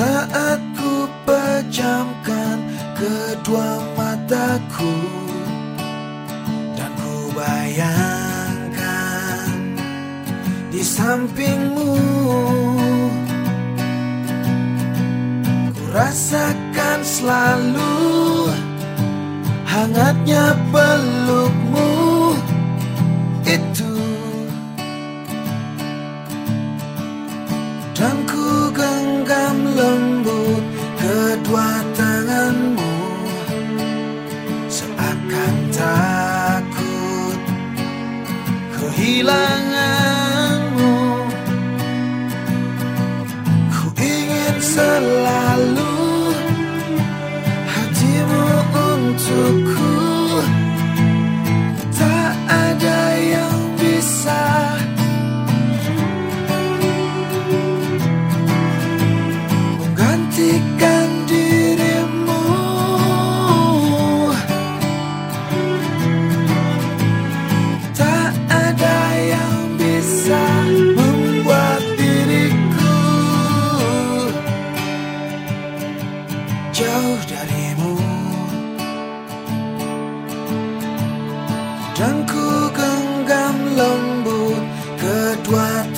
Saat ku pejamkan kedua mataku Dan ku bayangkan di sampingmu Ku rasakan selalu hangatnya pelukmu kehilanganmu. Ku ingin selalu jauh darimu. Dan ku genggam lembut kedua